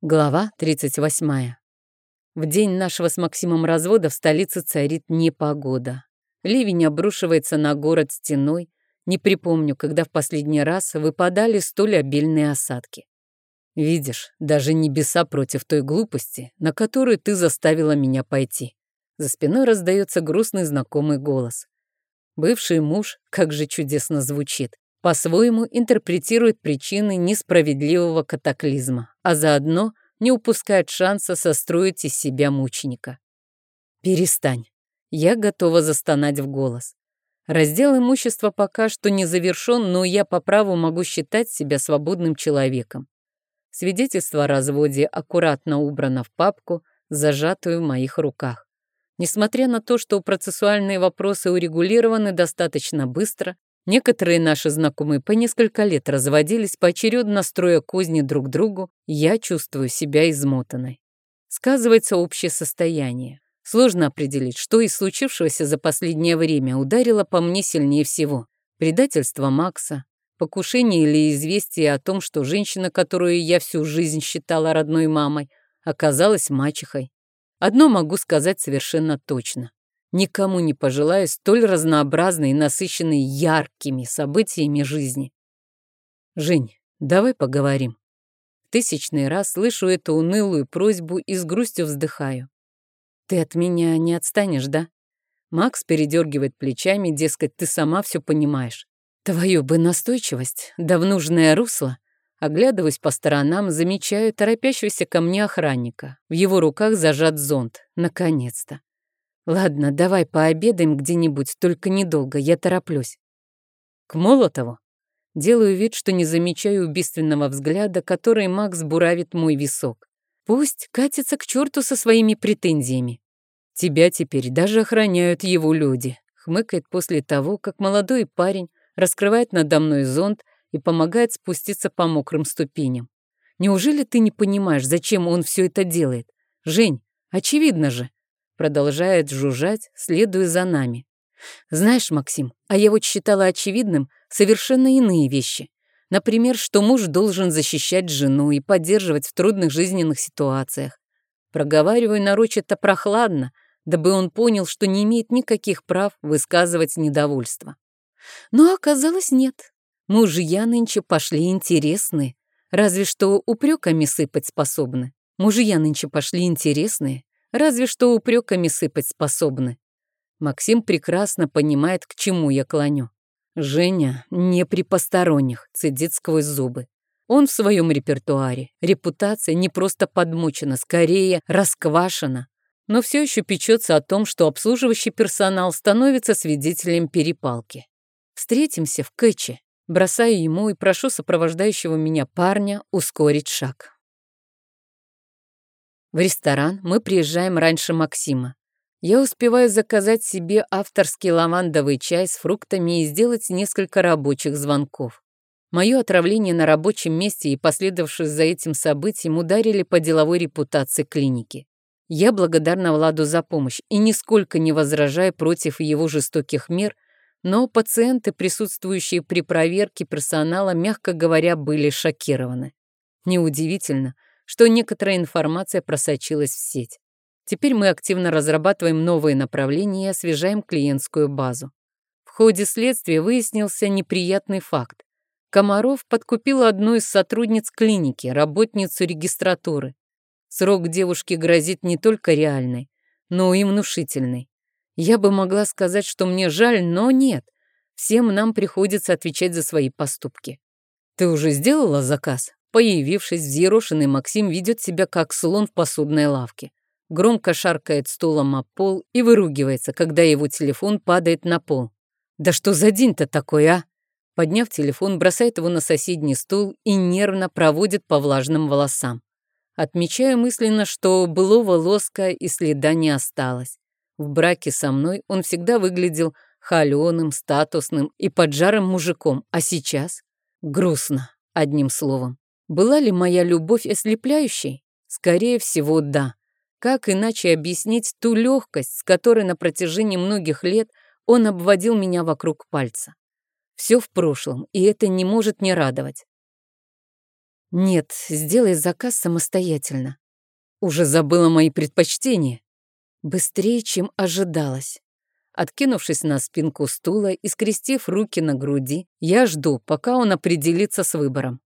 Глава 38. В день нашего с Максимом развода в столице царит непогода. Ливень обрушивается на город стеной. Не припомню, когда в последний раз выпадали столь обильные осадки. Видишь, даже небеса против той глупости, на которую ты заставила меня пойти. За спиной раздается грустный знакомый голос. Бывший муж, как же чудесно звучит по-своему интерпретирует причины несправедливого катаклизма, а заодно не упускает шанса состроить из себя мученика. «Перестань. Я готова застонать в голос. Раздел имущества пока что не завершен, но я по праву могу считать себя свободным человеком. Свидетельство о разводе аккуратно убрано в папку, зажатую в моих руках. Несмотря на то, что процессуальные вопросы урегулированы достаточно быстро, Некоторые наши знакомые по несколько лет разводились, поочередно строя козни друг другу, я чувствую себя измотанной. Сказывается общее состояние. Сложно определить, что из случившегося за последнее время ударило по мне сильнее всего. Предательство Макса, покушение или известие о том, что женщина, которую я всю жизнь считала родной мамой, оказалась мачехой. Одно могу сказать совершенно точно. Никому не пожелаю столь разнообразной и насыщенной яркими событиями жизни. Жень, давай поговорим. тысячный раз слышу эту унылую просьбу и с грустью вздыхаю. Ты от меня не отстанешь, да? Макс передергивает плечами, дескать, ты сама все понимаешь. Твою бы настойчивость, да в нужное русло. Оглядываясь по сторонам, замечаю торопящегося ко мне охранника. В его руках зажат зонт. Наконец-то. Ладно, давай пообедаем где-нибудь, только недолго, я тороплюсь. К Молотову. Делаю вид, что не замечаю убийственного взгляда, который Макс буравит мой висок. Пусть катится к черту со своими претензиями. Тебя теперь даже охраняют его люди, хмыкает после того, как молодой парень раскрывает надо мной зонт и помогает спуститься по мокрым ступеням. Неужели ты не понимаешь, зачем он все это делает? Жень, очевидно же, Продолжает жужжать, следуя за нами. Знаешь, Максим, а я вот считала очевидным совершенно иные вещи. Например, что муж должен защищать жену и поддерживать в трудных жизненных ситуациях. Проговариваю нарочито прохладно, дабы он понял, что не имеет никаких прав высказывать недовольство. Но оказалось нет. Мужья нынче пошли интересные, разве что упреками сыпать способны. Мужья нынче пошли интересные, разве что упреками сыпать способны. Максим прекрасно понимает, к чему я клоню. Женя не при посторонних, цедит сквозь зубы. Он в своем репертуаре. Репутация не просто подмучена, скорее расквашена. Но все еще печется о том, что обслуживающий персонал становится свидетелем перепалки. Встретимся в Кэтче. Бросаю ему и прошу сопровождающего меня парня ускорить шаг. В ресторан мы приезжаем раньше Максима. Я успеваю заказать себе авторский лавандовый чай с фруктами и сделать несколько рабочих звонков. Мое отравление на рабочем месте и последовавшее за этим событием ударили по деловой репутации клиники. Я благодарна Владу за помощь и нисколько не возражаю против его жестоких мер, но пациенты, присутствующие при проверке персонала, мягко говоря, были шокированы. Неудивительно, что некоторая информация просочилась в сеть. Теперь мы активно разрабатываем новые направления и освежаем клиентскую базу. В ходе следствия выяснился неприятный факт. Комаров подкупил одну из сотрудниц клиники, работницу регистратуры. Срок девушки грозит не только реальный, но и внушительный. Я бы могла сказать, что мне жаль, но нет. Всем нам приходится отвечать за свои поступки. Ты уже сделала заказ? Появившись, взъерошенный Максим ведет себя как слон в посудной лавке. Громко шаркает стулом о пол и выругивается, когда его телефон падает на пол. «Да что за день-то такой, а?» Подняв телефон, бросает его на соседний стул и нервно проводит по влажным волосам. Отмечаю мысленно, что былого лоска и следа не осталось. В браке со мной он всегда выглядел холеным, статусным и поджарым мужиком, а сейчас грустно, одним словом. Была ли моя любовь ослепляющей? Скорее всего, да. Как иначе объяснить ту легкость, с которой на протяжении многих лет он обводил меня вокруг пальца? Все в прошлом, и это не может не радовать. Нет, сделай заказ самостоятельно. Уже забыла мои предпочтения. Быстрее, чем ожидалось. Откинувшись на спинку стула и скрестив руки на груди, я жду, пока он определится с выбором.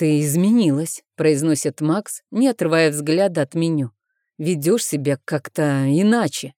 «Ты изменилась», — произносит Макс, не отрывая взгляда от меню. «Ведешь себя как-то иначе».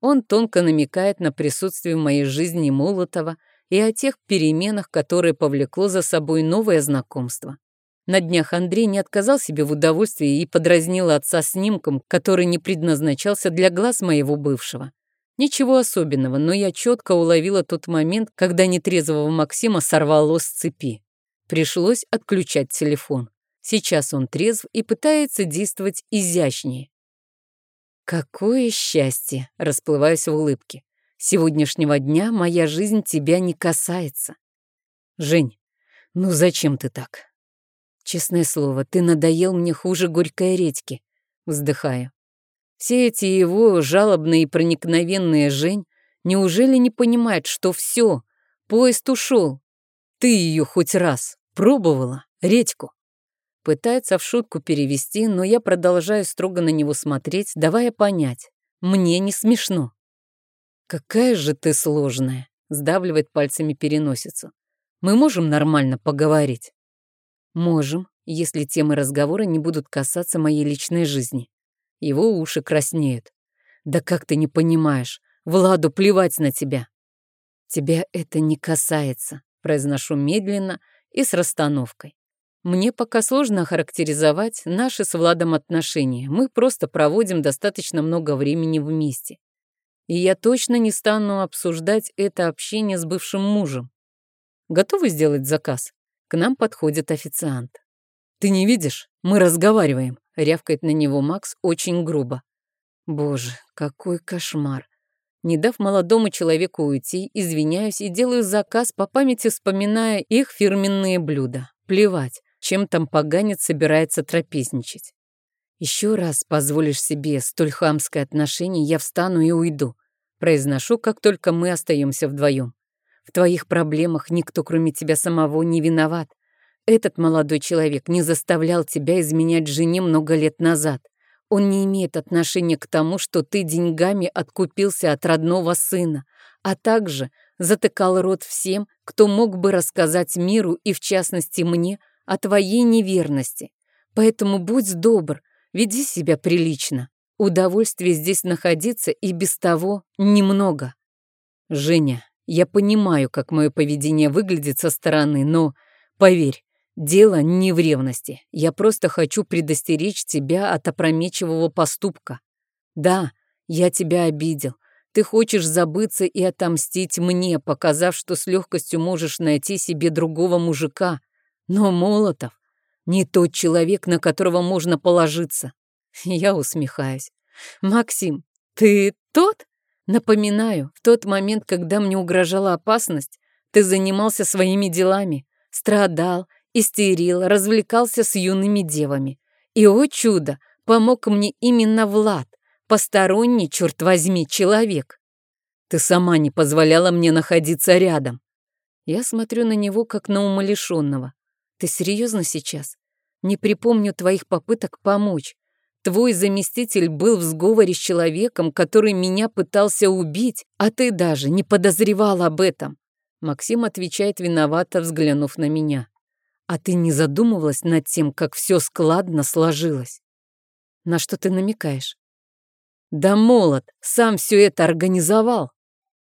Он тонко намекает на присутствие в моей жизни Молотова и о тех переменах, которые повлекло за собой новое знакомство. На днях Андрей не отказал себе в удовольствии и подразнил отца снимком, который не предназначался для глаз моего бывшего. Ничего особенного, но я четко уловила тот момент, когда нетрезвого Максима сорвало с цепи. Пришлось отключать телефон. Сейчас он трезв и пытается действовать изящнее. «Какое счастье!» — расплываюсь в улыбке. «Сегодняшнего дня моя жизнь тебя не касается». «Жень, ну зачем ты так?» Честное слово, ты надоел мне хуже горькой редьки. Вздыхаю. Все эти его жалобные и проникновенные Жень неужели не понимает, что все, поезд ушел? Ты ее хоть раз пробовала, редьку? Пытается в шутку перевести, но я продолжаю строго на него смотреть, давая понять. Мне не смешно. Какая же ты сложная, сдавливает пальцами переносицу. Мы можем нормально поговорить? Можем, если темы разговора не будут касаться моей личной жизни. Его уши краснеют. Да как ты не понимаешь? Владу плевать на тебя. Тебя это не касается, произношу медленно и с расстановкой. Мне пока сложно характеризовать наши с Владом отношения. Мы просто проводим достаточно много времени вместе. И я точно не стану обсуждать это общение с бывшим мужем. Готовы сделать заказ? К нам подходит официант. «Ты не видишь? Мы разговариваем», — рявкает на него Макс очень грубо. Боже, какой кошмар. Не дав молодому человеку уйти, извиняюсь и делаю заказ, по памяти вспоминая их фирменные блюда. Плевать, чем там поганец собирается трапезничать. Еще раз позволишь себе столь хамское отношение, я встану и уйду. Произношу, как только мы остаемся вдвоем. В твоих проблемах никто, кроме тебя самого, не виноват. Этот молодой человек не заставлял тебя изменять жене много лет назад. Он не имеет отношения к тому, что ты деньгами откупился от родного сына, а также затыкал рот всем, кто мог бы рассказать миру и, в частности, мне, о твоей неверности. Поэтому будь добр, веди себя прилично. Удовольствия здесь находиться и без того немного. Женя, я понимаю, как мое поведение выглядит со стороны, но, поверь, дело не в ревности. Я просто хочу предостеречь тебя от опрометчивого поступка. Да, я тебя обидел. Ты хочешь забыться и отомстить мне, показав, что с легкостью можешь найти себе другого мужика. Но Молотов не тот человек, на которого можно положиться. Я усмехаюсь. Максим, ты тот? Напоминаю, в тот момент, когда мне угрожала опасность, ты занимался своими делами, страдал, истерил, развлекался с юными девами. И, о чудо, помог мне именно Влад, посторонний, черт возьми, человек. Ты сама не позволяла мне находиться рядом. Я смотрю на него, как на умалишенного. Ты серьезно сейчас? Не припомню твоих попыток помочь. Твой заместитель был в сговоре с человеком, который меня пытался убить, а ты даже не подозревал об этом. Максим отвечает виновато, взглянув на меня. А ты не задумывалась над тем, как все складно сложилось? На что ты намекаешь? Да молот, сам все это организовал.